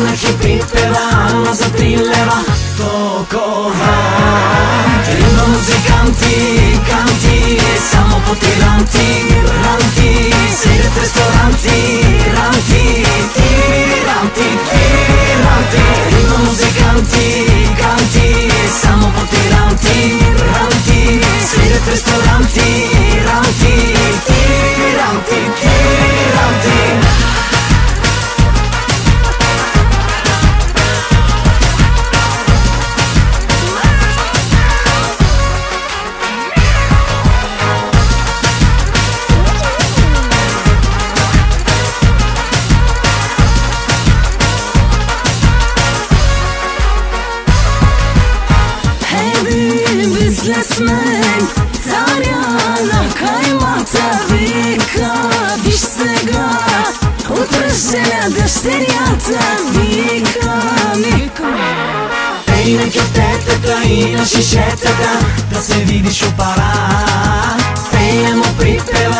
neki pripeva, no za prileva tokova Treba muzikanta Bizle smek Царя на каймата вика Виж сега Утрешня дъщерята вика. Ей на кефтетата и на шишетата Да се видиш опара Фея му припева,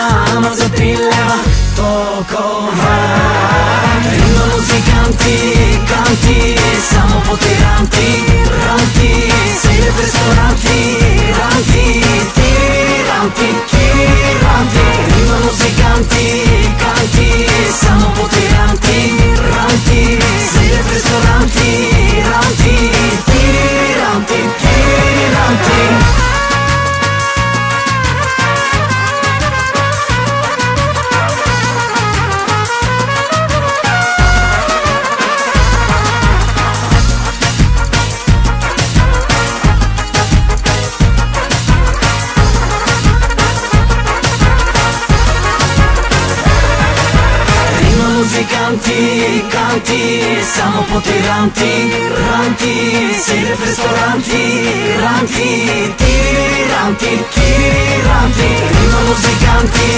Музиканти, канти, само по тиранти, ранти, седе в ресторанти, ранти, тиранти, тиранти. Има музиканти,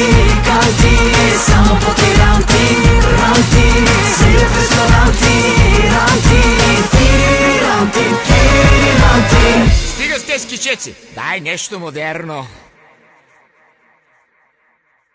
канти, само по тиранти, ранти, седе в ресторанти, ранти, тиранти, тиранти. Стига с тези скичеци! Дай нещо модерно!